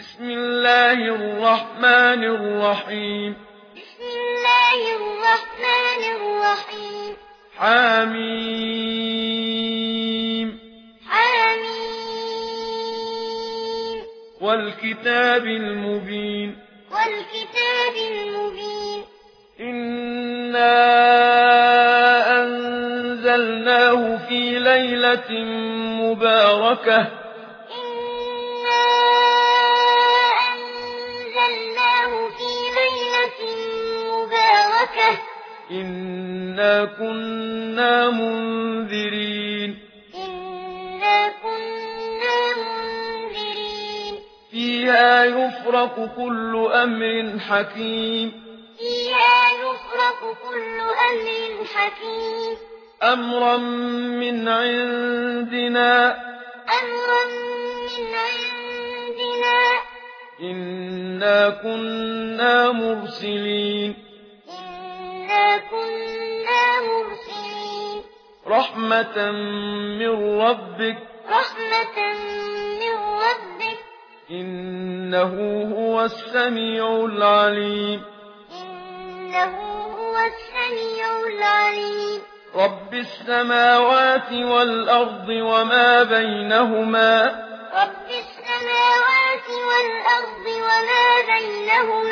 بسم الله الرحمن الرحيم بسم الله الرحمن الرحيم حميم حميم والكتاب المبين والكتاب المبين إنا أنزلناه في ليلة مباركة إنا كنا منذرين إنا كنا منذرين فيها يفرق كل أمر حكيم فيها يفرق كل أمر حكيم أمرا من عندنا أمرا من عندنا إنا كنا مرسلين إِنَّا كُنَّا مُرْسِلِينَ. رَحْمَةً مِّن رَّبِّكَ. رَحْمَةً مِّن رَّبِّكَ. إِنَّهُ هُوَ السَّمِيعُ الْعَلِيمُ. إِنَّهُ هُوَ السَّمِيعُ الْعَلِيمُ. رَبِّ السَّمَاوَاتِ وَالْأَرْضِ وَمَا بَيْنَهُمَا. رَبِّ السَّمَاوَاتِ وَالْأَرْضِ وَمَا بَيْنَهُمَا.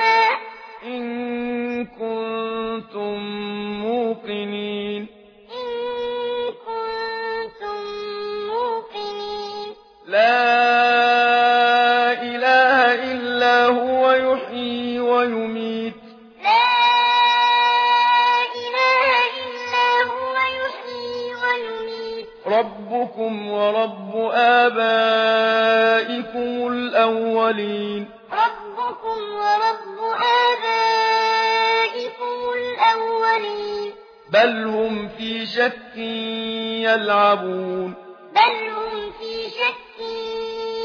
ربكم ورب آبائكم الأولين. ربكم ورب آبائكم الأولين. بل هم في شك يلعبون. بل هم في شك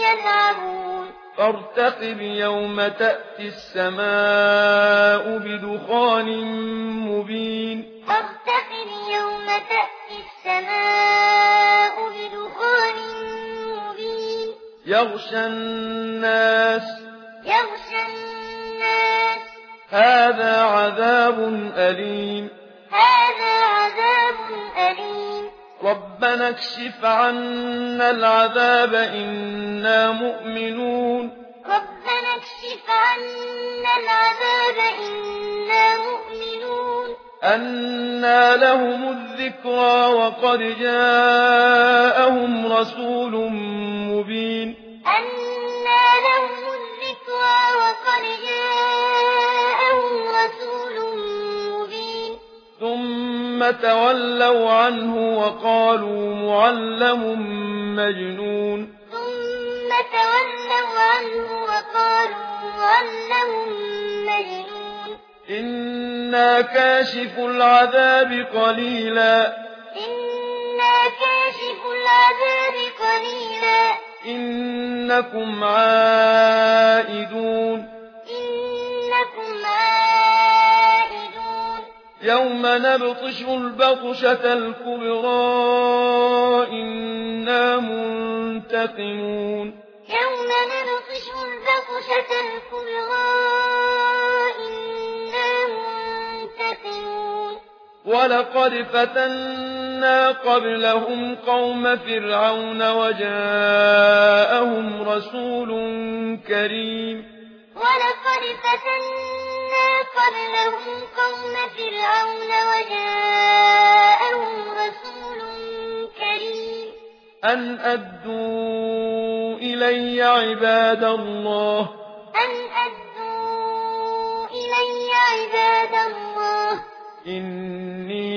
يلعبون. فارتقب يوم تأتي السماء بدخان مبين. فارتقب يوم تأتي السماء يغشى الناس. يغشى الناس. هذا عذاب أليم. هذا عذاب أليم. ربنا اكشف عنا العذاب إنا مؤمنون. ربنا اكشف عنا العذاب إنا مؤمنون. أنا لهم الذكرى وقد جاءهم رسول مبين. أنا لهم الذكرى وقد جاءهم رسول مبين ثم تولوا عنه وقالوا معلم مجنون ثم تولوا عنه وقالوا معلم مجنون إنا كاشف العذاب قليلا إنا كاشف العذاب قليلا إنكم عائدون. إنكم عائدون. يوم نبطش البطشة الكبرى إنا منتقمون. يوم نبطش البطشة الكبرى إنا منتقمون. ولقد فتنا أهلكنا قبلهم قوم فرعون وجاءهم رسول كريم ولقد فتنا قبلهم قوم فرعون وجاءهم رسول كريم أن أدوا إلي عباد الله أن أدوا إلي عباد الله إن